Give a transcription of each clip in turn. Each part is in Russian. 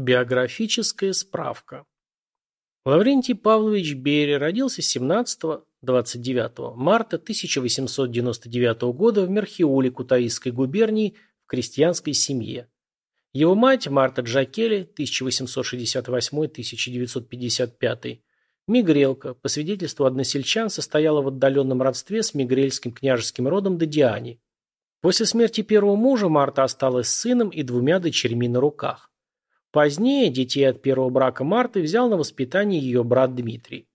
Биографическая справка. Лаврентий Павлович Берия родился 17-29 марта 1899 года в Мерхиуле Кутаисской губернии в крестьянской семье. Его мать Марта Джакели 1868-1955 Мигрелка, по свидетельству односельчан, состояла в отдаленном родстве с мигрельским княжеским родом Додиани. После смерти первого мужа Марта осталась с сыном и двумя дочерьми на руках. Позднее детей от первого брака Марты взял на воспитание ее брат Дмитрий.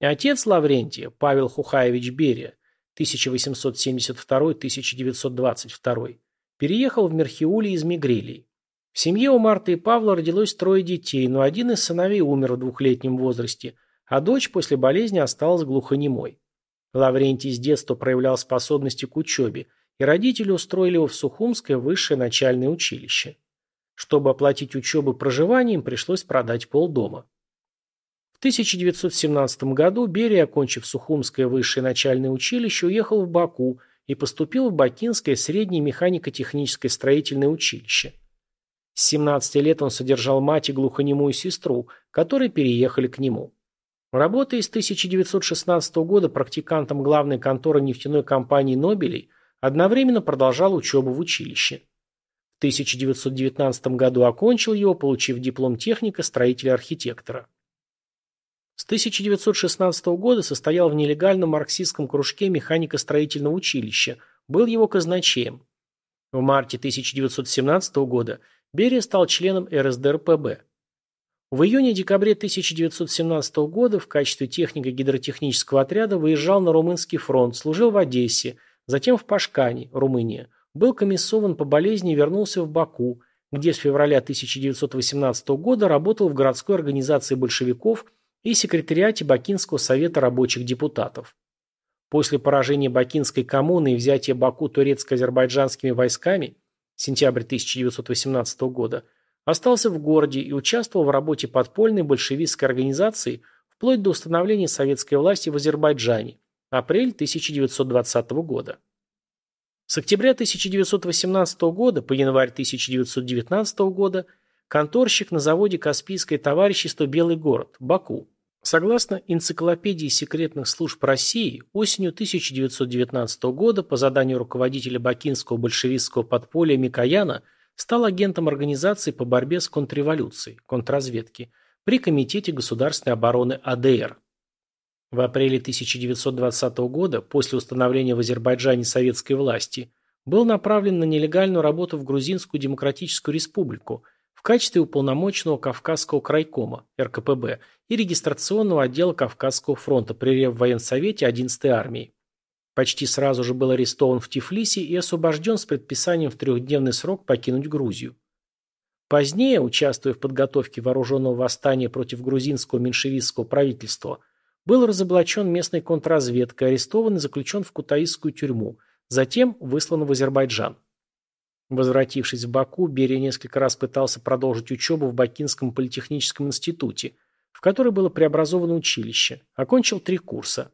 Отец Лаврентия, Павел Хухаевич Берия, 1872-1922, переехал в Мерхиуле из Мигрелии. В семье у Марты и Павла родилось трое детей, но один из сыновей умер в двухлетнем возрасте, а дочь после болезни осталась глухонемой. Лаврентий с детства проявлял способности к учебе, и родители устроили его в Сухумское высшее начальное училище. Чтобы оплатить учебу и проживание, им пришлось продать полдома. В 1917 году Берия, окончив Сухумское высшее начальное училище, уехал в Баку и поступил в Бакинское среднее механико-техническое строительное училище. С 17 лет он содержал мать и глухонемую сестру, которые переехали к нему. Работая с 1916 года практикантом главной конторы нефтяной компании «Нобелей», одновременно продолжал учебу в училище. 1919 году окончил его, получив диплом техника строителя-архитектора. С 1916 года состоял в нелегальном марксистском кружке механико-строительного училища, был его казначеем. В марте 1917 года Берия стал членом РСДРПб. В июне-декабре 1917 года в качестве техника гидротехнического отряда выезжал на Румынский фронт, служил в Одессе, затем в Пашкане, Румыния, был комиссован по болезни и вернулся в Баку, где с февраля 1918 года работал в городской организации большевиков и секретариате Бакинского совета рабочих депутатов. После поражения Бакинской коммуны и взятия Баку турецко-азербайджанскими войсками сентябрь 1918 года остался в городе и участвовал в работе подпольной большевистской организации вплоть до установления советской власти в Азербайджане, апрель 1920 года. С октября 1918 года по январь 1919 года конторщик на заводе «Каспийское товарищество Белый город», Баку. Согласно энциклопедии секретных служб России, осенью 1919 года по заданию руководителя бакинского большевистского подполья Микояна стал агентом организации по борьбе с контрреволюцией, контрразведки, при Комитете государственной обороны АДР. В апреле 1920 года, после установления в Азербайджане советской власти, был направлен на нелегальную работу в Грузинскую Демократическую Республику в качестве уполномоченного Кавказского крайкома, РКПБ, и регистрационного отдела Кавказского фронта при Реввоенсовете 11-й армии. Почти сразу же был арестован в Тифлисе и освобожден с предписанием в трехдневный срок покинуть Грузию. Позднее, участвуя в подготовке вооруженного восстания против грузинского меньшевистского правительства – был разоблачен местной контрразведкой, арестован и заключен в Кутаисскую тюрьму, затем выслан в Азербайджан. Возвратившись в Баку, Берия несколько раз пытался продолжить учебу в Бакинском политехническом институте, в который было преобразовано училище, окончил три курса.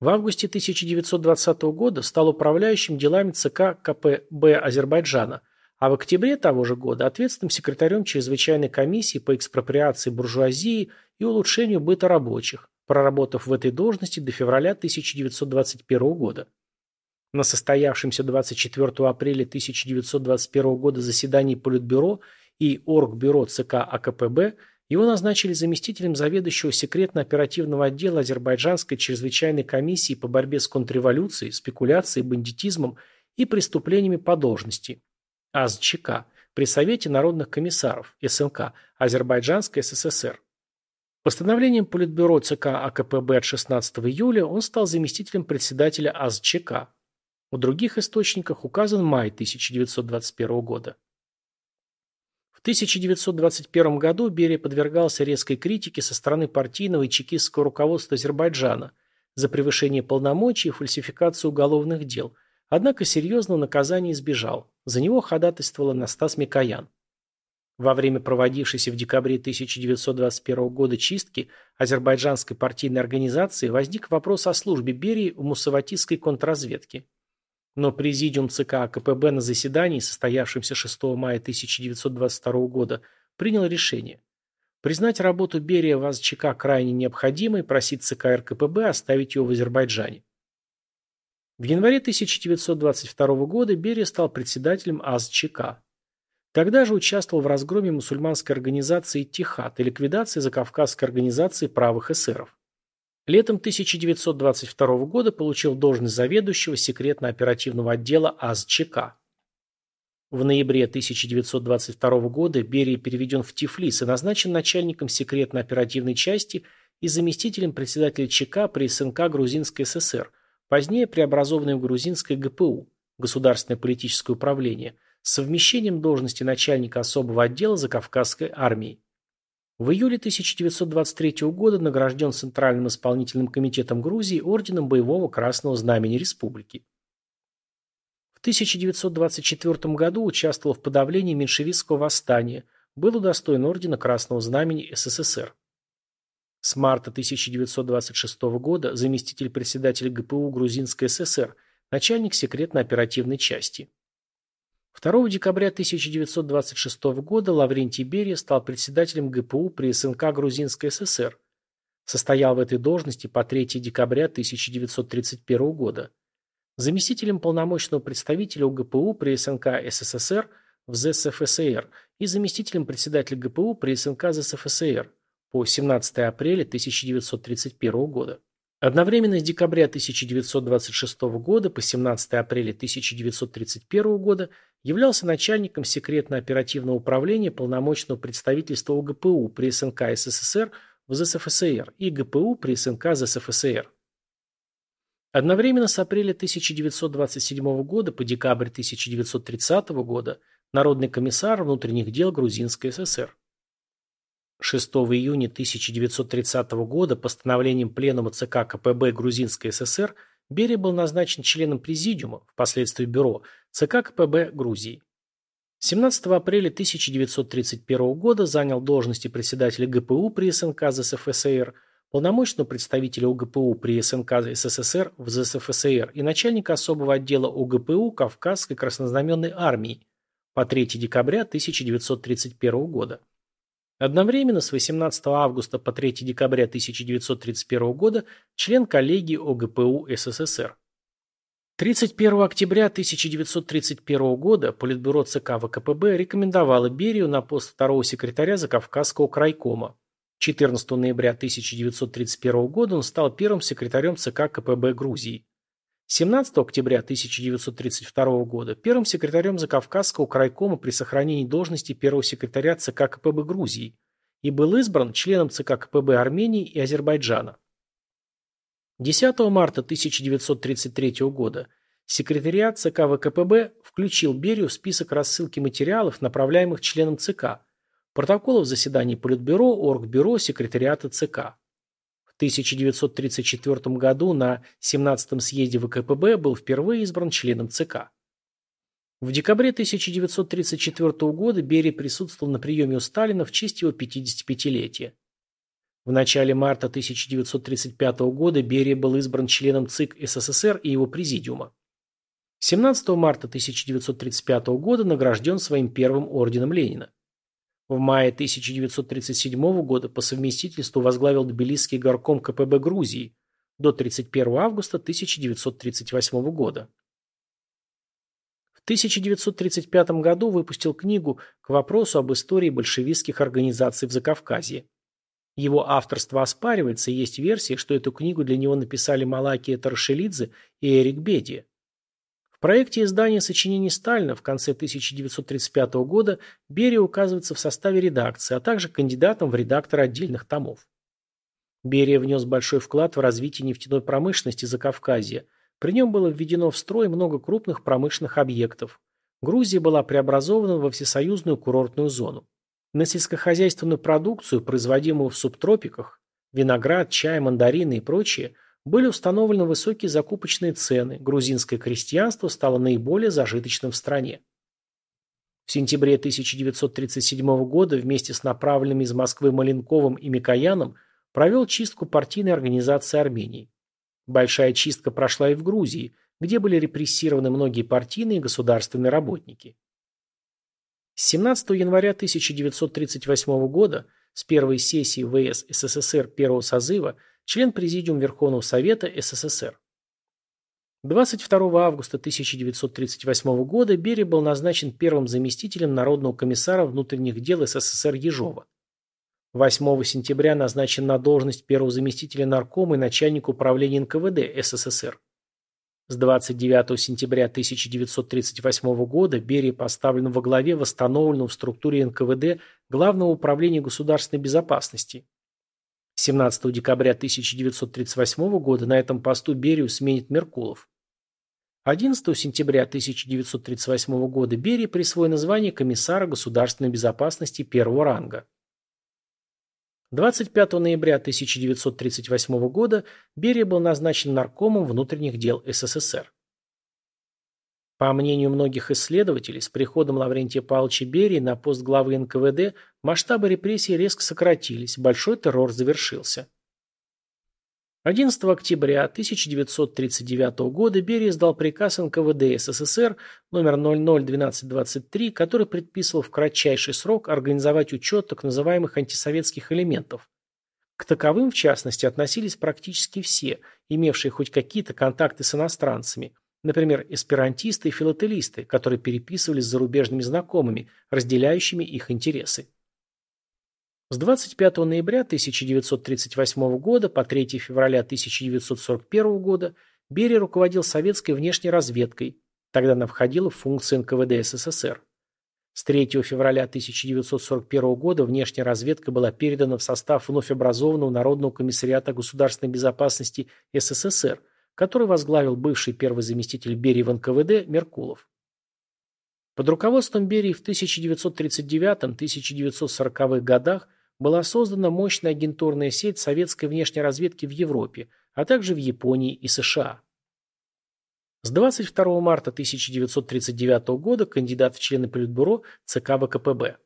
В августе 1920 года стал управляющим делами ЦК КПБ Азербайджана, а в октябре того же года ответственным секретарем чрезвычайной комиссии по экспроприации буржуазии и улучшению быта рабочих, проработав в этой должности до февраля 1921 года. На состоявшемся 24 апреля 1921 года заседании Политбюро и Оргбюро ЦК АКПБ его назначили заместителем заведующего секретно-оперативного отдела Азербайджанской чрезвычайной комиссии по борьбе с контрреволюцией, спекуляцией, бандитизмом и преступлениями по должности АЗЧК при Совете народных комиссаров СНК Азербайджанской СССР. Постановлением Политбюро ЦК АКПБ от 16 июля он стал заместителем председателя АЗЧК. В других источниках указан май 1921 года. В 1921 году Берия подвергался резкой критике со стороны партийного и чекистского руководства Азербайджана за превышение полномочий и фальсификацию уголовных дел, однако серьезного наказания избежал. За него ходатайствовал Настас Микоян. Во время проводившейся в декабре 1921 года чистки азербайджанской партийной организации возник вопрос о службе Берии в муссаватистской контрразведке. Но президиум ЦК КПБ на заседании, состоявшемся 6 мая 1922 года, принял решение признать работу Берия в АЗЧК крайне необходимой и просить ЦК РКПБ оставить его в Азербайджане. В январе 1922 года Берия стал председателем АЗЧК. Тогда же участвовал в разгроме мусульманской организации «Тихад» и ликвидации Закавказской организации правых эсеров. Летом 1922 года получил должность заведующего секретно-оперативного отдела АЗЧК. В ноябре 1922 года Берия переведен в Тифлис и назначен начальником секретно-оперативной части и заместителем председателя ЧК при СНК Грузинской ССР, позднее преобразованной в Грузинское ГПУ, Государственное политическое управление, совмещением должности начальника особого отдела Закавказской армии. В июле 1923 года награжден Центральным исполнительным комитетом Грузии орденом Боевого Красного Знамени Республики. В 1924 году участвовал в подавлении меньшевистского восстания, был удостоен ордена Красного Знамени СССР. С марта 1926 года заместитель председателя ГПУ Грузинской ССР, начальник секретно-оперативной части. 2 декабря 1926 года Лаврентий Берия стал председателем ГПУ при СНК Грузинской ССР. Состоял в этой должности по 3 декабря 1931 года. Заместителем полномочного представителя УГПУ при СНК СССР в ЗСФСР и заместителем председателя ГПУ при СНК ЗСФСР по 17 апреля 1931 года. Одновременно с декабря 1926 года по 17 апреля 1931 года являлся начальником секретно-оперативного управления полномочного представительства ОГПУ при СНК СССР в ЗСФСР и ГПУ при СНК ЗСФСР. Одновременно с апреля 1927 года по декабрь 1930 года Народный комиссар внутренних дел Грузинской ССР. 6 июня 1930 года постановлением Пленума ЦК КПБ Грузинской ССР Берия был назначен членом Президиума, впоследствии Бюро, ЦК КПБ Грузии. 17 апреля 1931 года занял должности председателя ГПУ при СНК ЗСФСР, полномочного представителя УГПУ при СНК СССР в ЗСФСР и начальника особого отдела УГПУ Кавказской краснознаменной армии по 3 декабря 1931 года. Одновременно с 18 августа по 3 декабря 1931 года член коллегии ОГПУ СССР. 31 октября 1931 года Политбюро ЦК ВКПБ рекомендовало Берию на пост второго секретаря Закавказского крайкома. 14 ноября 1931 года он стал первым секретарем ЦК КПБ Грузии. 17 октября 1932 года первым секретарем Закавказского крайкома при сохранении должности первого секретаря ЦК КПБ Грузии и был избран членом ЦК КПБ Армении и Азербайджана. 10 марта 1933 года секретариат ЦК ВКПБ включил Берию в список рассылки материалов, направляемых членам ЦК, протоколов заседаний Политбюро, Оргбюро, секретариата ЦК. В 1934 году на 17-м съезде ВКПБ был впервые избран членом ЦК. В декабре 1934 года Берия присутствовал на приеме у Сталина в честь его 55-летия. В начале марта 1935 года Берия был избран членом ЦИК СССР и его президиума. 17 марта 1935 года награжден своим первым орденом Ленина. В мае 1937 года по совместительству возглавил Тбилисский горком КПБ Грузии до 31 августа 1938 года. В 1935 году выпустил книгу к вопросу об истории большевистских организаций в Закавказье. Его авторство оспаривается, и есть версия, что эту книгу для него написали Малакия Таршелидзе и Эрик Бедия проекте издания сочинений Сталина в конце 1935 года Берия указывается в составе редакции, а также кандидатом в редактор отдельных томов. Берия внес большой вклад в развитие нефтяной промышленности Закавказья. При нем было введено в строй много крупных промышленных объектов. Грузия была преобразована во всесоюзную курортную зону. На сельскохозяйственную продукцию, производимую в субтропиках, виноград, чай, мандарины и прочее, были установлены высокие закупочные цены, грузинское крестьянство стало наиболее зажиточным в стране. В сентябре 1937 года вместе с направленными из Москвы Маленковым и Микояном провел чистку партийной организации Армении. Большая чистка прошла и в Грузии, где были репрессированы многие партийные и государственные работники. С 17 января 1938 года, с первой сессии ВС СССР первого созыва, член Президиума Верховного Совета СССР. 22 августа 1938 года Берия был назначен первым заместителем Народного комиссара внутренних дел СССР Ежова. 8 сентября назначен на должность первого заместителя наркома и начальника управления НКВД СССР. С 29 сентября 1938 года Берия поставлен во главе восстановленного в структуре НКВД Главного управления государственной безопасности. 17 декабря 1938 года на этом посту Берию сменит Меркулов. 11 сентября 1938 года Берии присвоено звание комиссара государственной безопасности первого ранга. 25 ноября 1938 года Берия был назначен наркомом внутренних дел СССР. По мнению многих исследователей, с приходом Лаврентия Павловича Берии на пост главы НКВД масштабы репрессий резко сократились, большой террор завершился. 11 октября 1939 года Берия издал приказ НКВД СССР номер 001223, который предписывал в кратчайший срок организовать учет так называемых антисоветских элементов. К таковым, в частности, относились практически все, имевшие хоть какие-то контакты с иностранцами, например, эсперантисты и филателисты, которые переписывались с зарубежными знакомыми, разделяющими их интересы. С 25 ноября 1938 года по 3 февраля 1941 года Берия руководил советской внешней разведкой, тогда она входила в функции НКВД СССР. С 3 февраля 1941 года внешняя разведка была передана в состав вновь образованного Народного комиссариата государственной безопасности СССР, который возглавил бывший первый заместитель Берии в НКВД Меркулов. Под руководством Берии в 1939-1940-х годах была создана мощная агентурная сеть советской внешней разведки в Европе, а также в Японии и США. С 22 марта 1939 года кандидат в члены Политбюро ЦК ВКПБ.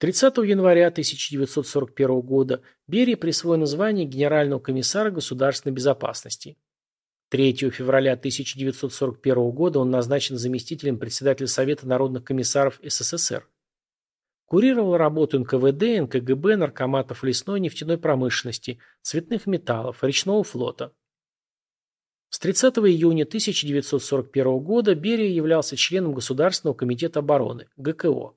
30 января 1941 года Берии присвоено звание Генерального комиссара государственной безопасности. 3 февраля 1941 года он назначен заместителем председателя Совета народных комиссаров СССР. Курировал работу НКВД, НКГБ, наркоматов лесной нефтяной промышленности, цветных металлов, речного флота. С 30 июня 1941 года Берия являлся членом Государственного комитета обороны, ГКО.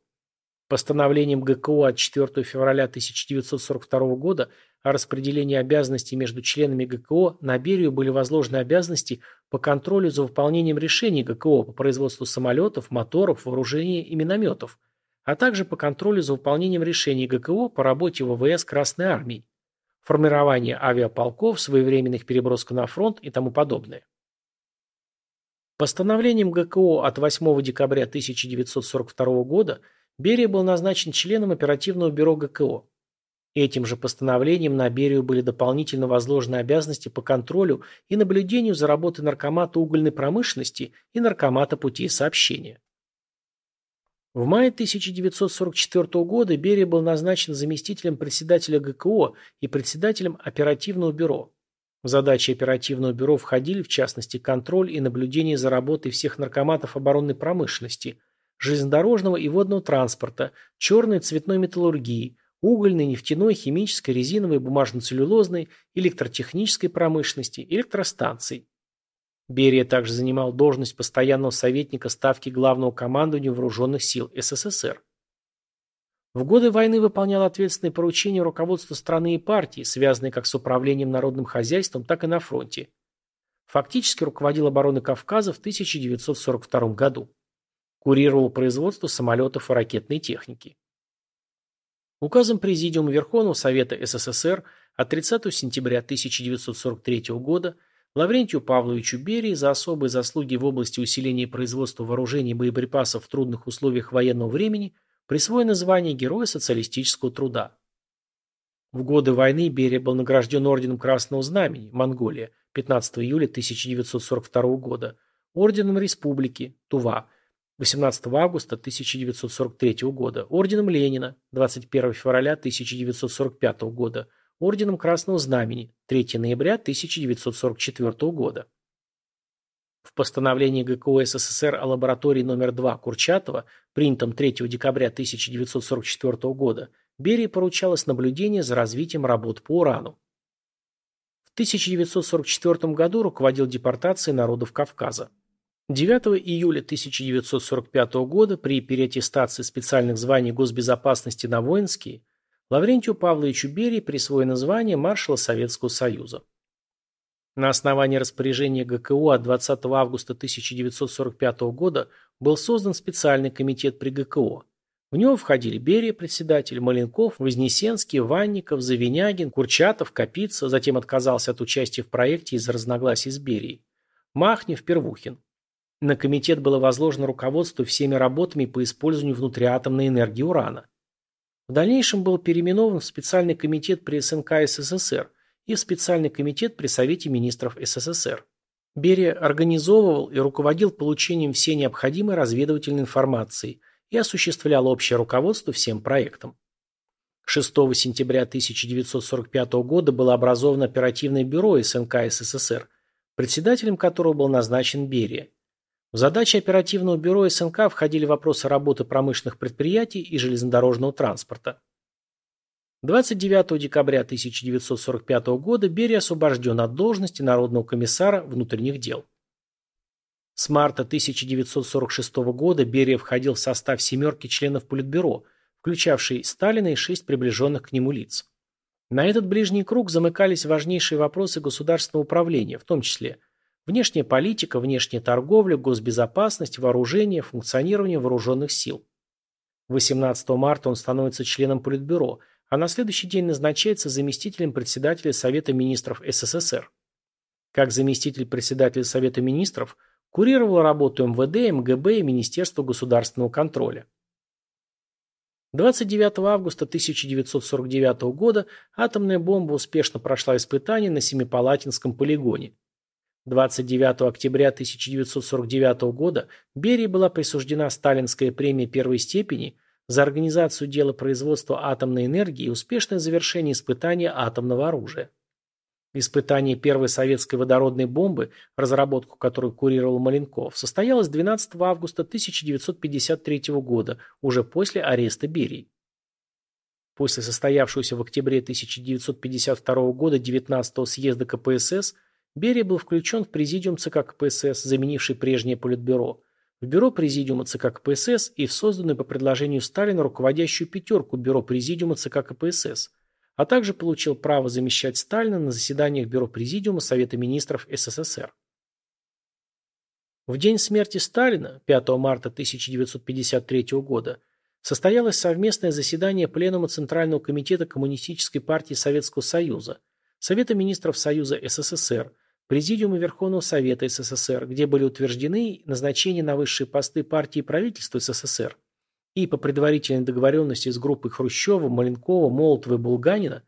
Постановлением ГКО от 4 февраля 1942 года о распределении обязанностей между членами ГКО на Берию были возложены обязанности по контролю за выполнением решений ГКО по производству самолетов, моторов, вооружений и минометов – а также по контролю за выполнением решений ГКО по работе ВВС Красной Армии, формирование авиаполков, своевременных переброска на фронт и тому подобное. Постановлением ГКО от 8 декабря 1942 года Берия был назначен членом оперативного бюро ГКО. Этим же постановлением на Берию были дополнительно возложены обязанности по контролю и наблюдению за работой наркомата угольной промышленности и наркомата путей сообщения. В мае 1944 года Берия был назначен заместителем председателя ГКО и председателем оперативного бюро. В задачи оперативного бюро входили, в частности, контроль и наблюдение за работой всех наркоматов оборонной промышленности, железнодорожного и водного транспорта, черной цветной металлургии, угольной, нефтяной, химической, резиновой, бумажно-целлюлозной, электротехнической промышленности, электростанций. Берия также занимал должность постоянного советника Ставки Главного командования Вооруженных сил СССР. В годы войны выполнял ответственные поручения руководства страны и партии, связанные как с управлением народным хозяйством, так и на фронте. Фактически руководил обороной Кавказа в 1942 году. Курировал производство самолетов и ракетной техники. Указом Президиума Верховного Совета СССР от 30 сентября 1943 года Лаврентию Павловичу Берии за особые заслуги в области усиления производства вооружений и боеприпасов в трудных условиях военного времени присвоено звание Героя социалистического труда. В годы войны Берия был награжден Орденом Красного Знамени, Монголия, 15 июля 1942 года, Орденом Республики, Тува, 18 августа 1943 года, Орденом Ленина, 21 февраля 1945 года, Орденом Красного Знамени 3 ноября 1944 года. В постановлении ГКО СССР о лаборатории номер 2 Курчатова, принятом 3 декабря 1944 года, Берии поручалось наблюдение за развитием работ по урану. В 1944 году руководил депортацией народов Кавказа. 9 июля 1945 года при переаттестации специальных званий госбезопасности на воинские Лаврентию Павловичу Берии присвоено звание маршала Советского Союза. На основании распоряжения ГКУ от 20 августа 1945 года был создан специальный комитет при ГКО. В него входили Берия, председатель, Маленков, Вознесенский, Ванников, Завинягин, Курчатов, Капица, затем отказался от участия в проекте из-за разногласий с Берией. Махнев, Первухин. На комитет было возложено руководство всеми работами по использованию внутриатомной энергии урана. В дальнейшем был переименован в специальный комитет при СНК СССР и в специальный комитет при Совете министров СССР. Берия организовывал и руководил получением всей необходимой разведывательной информации – и осуществлял общее руководство всем проектом. 6 сентября 1945 года было образовано оперативное бюро СНК СССР, председателем которого был назначен Берия. В задачи оперативного бюро СНК входили вопросы работы промышленных предприятий и железнодорожного транспорта. 29 декабря 1945 года Берия освобожден от должности Народного комиссара внутренних дел. С марта 1946 года Берия входил в состав «семерки» членов Политбюро, включавшей Сталина и шесть приближенных к нему лиц. На этот ближний круг замыкались важнейшие вопросы государственного управления, в том числе внешняя политика, внешняя торговля, госбезопасность, вооружение, функционирование вооруженных сил. 18 марта он становится членом Политбюро, а на следующий день назначается заместителем председателя Совета министров СССР. Как заместитель председателя Совета министров – Курировал работу МВД, МГБ и Министерства государственного контроля. 29 августа 1949 года атомная бомба успешно прошла испытание на Семипалатинском полигоне. 29 октября 1949 года Берии была присуждена Сталинская премия первой степени за организацию дела производства атомной энергии и успешное завершение испытания атомного оружия. Испытание первой советской водородной бомбы, разработку которой курировал Маленков, состоялось 12 августа 1953 года, уже после ареста Берии. После состоявшегося в октябре 1952 года 19-го съезда КПСС Берия был включен в президиум ЦК КПСС, заменивший прежнее Политбюро, в бюро президиума ЦК КПСС и в созданную по предложению Сталина руководящую пятерку бюро президиума ЦК КПСС – а также получил право замещать Сталина на заседаниях Бюро Президиума Совета Министров СССР. В день смерти Сталина, 5 марта 1953 года, состоялось совместное заседание Пленума Центрального комитета Коммунистической партии Советского Союза, Совета Министров Союза СССР, Президиума Верховного Совета СССР, где были утверждены назначения на высшие посты партии и правительства СССР, и по предварительной договоренности с группой Хрущева, Маленкова, Молотова и Булганина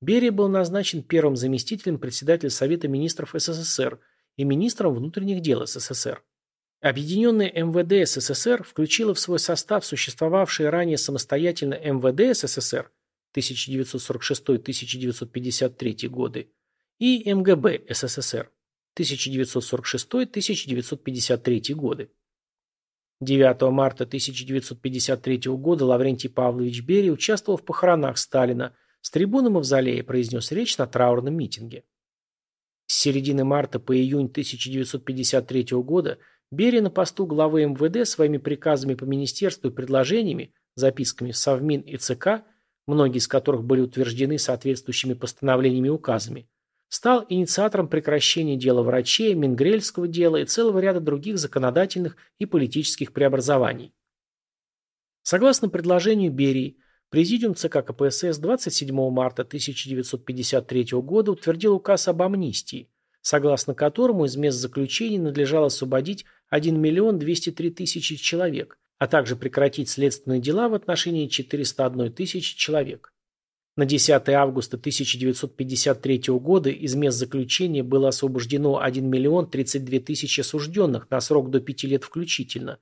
Берия был назначен первым заместителем председателя Совета министров СССР и министром внутренних дел СССР. Объединенное МВД СССР включило в свой состав существовавшие ранее самостоятельно МВД СССР 1946-1953 годы и МГБ СССР 1946-1953 годы. 9 марта 1953 года Лаврентий Павлович Берия участвовал в похоронах Сталина, с трибуны Мавзолея произнес речь на траурном митинге. С середины марта по июнь 1953 года Берия на посту главы МВД своими приказами по министерству и предложениями, записками в Совмин и ЦК, многие из которых были утверждены соответствующими постановлениями и указами, стал инициатором прекращения дела врачей, Мингрельского дела и целого ряда других законодательных и политических преобразований. Согласно предложению Берии, Президиум ЦК КПСС 27 марта 1953 года утвердил указ об амнистии, согласно которому из мест заключения надлежало освободить 1 миллион 203 тысячи человек, а также прекратить следственные дела в отношении 401 тысячи человек. На 10 августа 1953 года из мест заключения было освобождено 1 миллион 32 тысячи осужденных на срок до 5 лет включительно,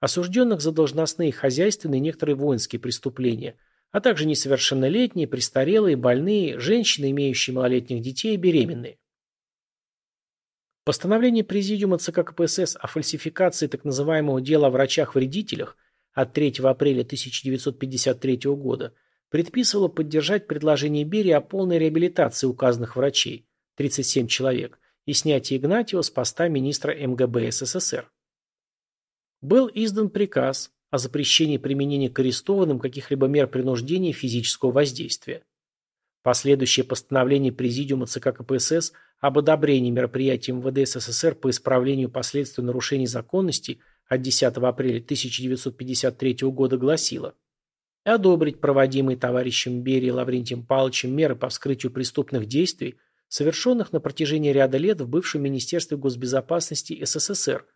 осужденных за должностные, хозяйственные и некоторые воинские преступления, а также несовершеннолетние, престарелые, больные, женщины, имеющие малолетних детей и беременные. Постановление Президиума ЦК КПСС о фальсификации так называемого дела о врачах-вредителях от 3 апреля 1953 года предписывало поддержать предложение Берии о полной реабилитации указанных врачей, 37 человек, и снятии Игнатьева с поста министра МГБ СССР. Был издан приказ о запрещении применения к арестованным каких-либо мер принуждения физического воздействия. Последующее постановление Президиума ЦК КПСС об одобрении мероприятий МВД СССР по исправлению последствий нарушений законности от 10 апреля 1953 года гласило одобрить проводимые товарищем Берией Лаврентием Павловичем меры по вскрытию преступных действий, совершенных на протяжении ряда лет в бывшем Министерстве госбезопасности СССР,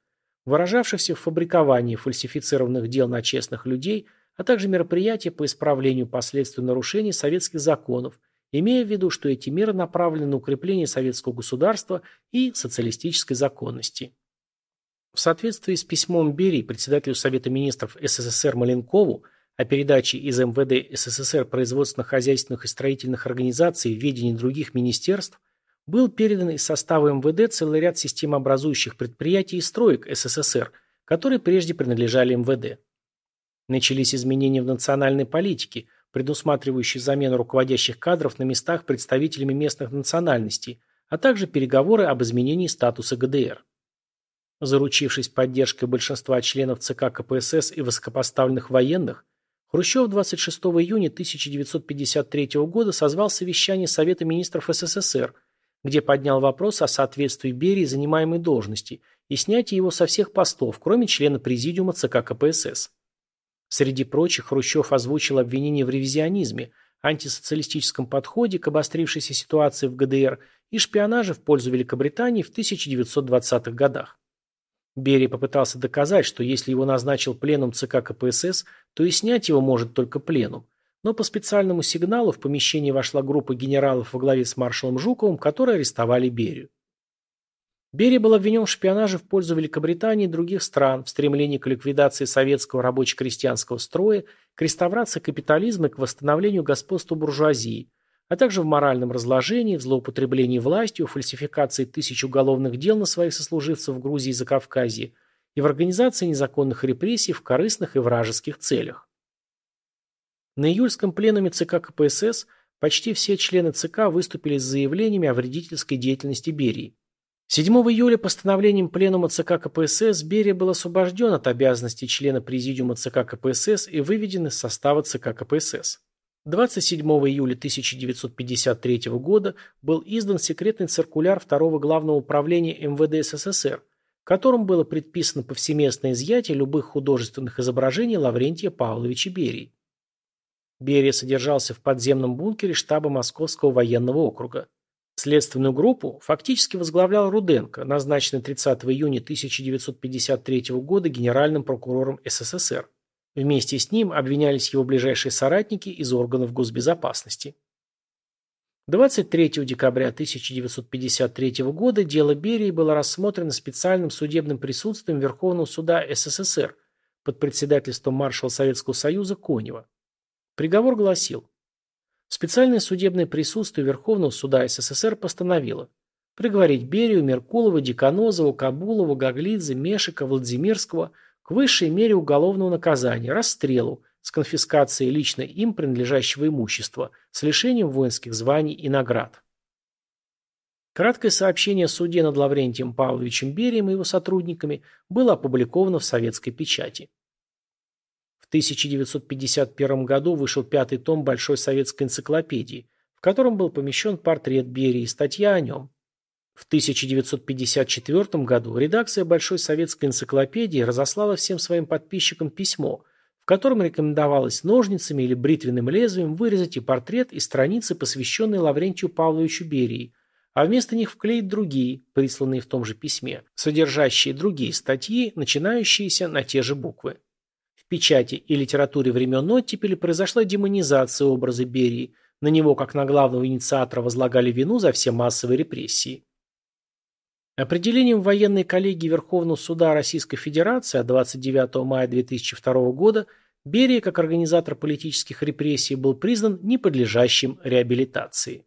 выражавшихся в фабриковании фальсифицированных дел на честных людей, а также мероприятия по исправлению последствий нарушений советских законов, имея в виду, что эти меры направлены на укрепление советского государства и социалистической законности. В соответствии с письмом Берии председателю Совета министров СССР Маленкову о передаче из МВД СССР производственно-хозяйственных и строительных организаций в ведение других министерств, был передан из состава МВД целый ряд системообразующих предприятий и строек СССР, которые прежде принадлежали МВД. Начались изменения в национальной политике, предусматривающие замену руководящих кадров на местах представителями местных национальностей, а также переговоры об изменении статуса ГДР. Заручившись поддержкой большинства членов ЦК КПСС и высокопоставленных военных, Хрущев 26 июня 1953 года созвал совещание Совета министров СССР, где поднял вопрос о соответствии Берии занимаемой должности и снятии его со всех постов, кроме члена Президиума ЦК КПСС. Среди прочих Хрущев озвучил обвинения в ревизионизме, антисоциалистическом подходе к обострившейся ситуации в ГДР и шпионаже в пользу Великобритании в 1920-х годах. Берия попытался доказать, что если его назначил пленум ЦК КПСС, то и снять его может только пленум. Но по специальному сигналу в помещение вошла группа генералов во главе с маршалом Жуковым, которые арестовали Берию. Берия был обвинен в шпионаже в пользу Великобритании и других стран, в стремлении к ликвидации советского рабоче-крестьянского строя, к реставрации капитализма и к восстановлению господства буржуазии, а также в моральном разложении, в злоупотреблении властью, фальсификации тысяч уголовных дел на своих сослуживцев в Грузии и Закавказье и в организации незаконных репрессий в корыстных и вражеских целях. На июльском пленуме ЦК КПСС почти все члены ЦК выступили с заявлениями о вредительской деятельности Берии. 7 июля постановлением Пленума ЦК КПСС Берия был освобожден от обязанностей члена Президиума ЦК КПСС и выведен из состава ЦК КПСС. 27 июля 1953 года был издан секретный циркуляр Второго Главного управления МВД СССР, которым было предписано повсеместное изъятие любых художественных изображений Лаврентия Павловича Берии. Берия содержался в подземном бункере штаба Московского военного округа. Следственную группу фактически возглавлял Руденко, назначенный 30 июня 1953 года генеральным прокурором СССР. Вместе с ним обвинялись его ближайшие соратники из органов госбезопасности. 23 декабря 1953 года дело Берии было рассмотрено специальным судебным присутствием Верховного суда СССР под председательством маршала Советского Союза Конева. Приговор гласил, специальное судебное присутствие Верховного суда СССР постановило приговорить Берию, Меркулова, Деканозова, Кабулова, Гаглидзе, Мешика, Владимирского – к высшей мере уголовного наказания – расстрелу с конфискацией лично им принадлежащего имущества, с лишением воинских званий и наград. Краткое сообщение о суде над Лаврентием Павловичем Берием и его сотрудниками было опубликовано в советской печати. В 1951 году вышел пятый том Большой советской энциклопедии, в котором был помещен портрет Берии и статья о нем. В 1954 году редакция Большой советской энциклопедии разослала всем своим подписчикам письмо, в котором рекомендовалось ножницами или бритвенным лезвием вырезать и портрет, и страницы, посвященные Лаврентию Павловичу Берии, а вместо них вклеить другие, присланные в том же письме, содержащие другие статьи, начинающиеся на те же буквы. В печати и литературе времен оттепели произошла демонизация образа Берии, на него, как на главного инициатора, возлагали вину за все массовые репрессии. Определением военной коллегии Верховного суда Российской Федерации от 29 мая 2002 года Берия как организатор политических репрессий был признан неподлежащим реабилитации.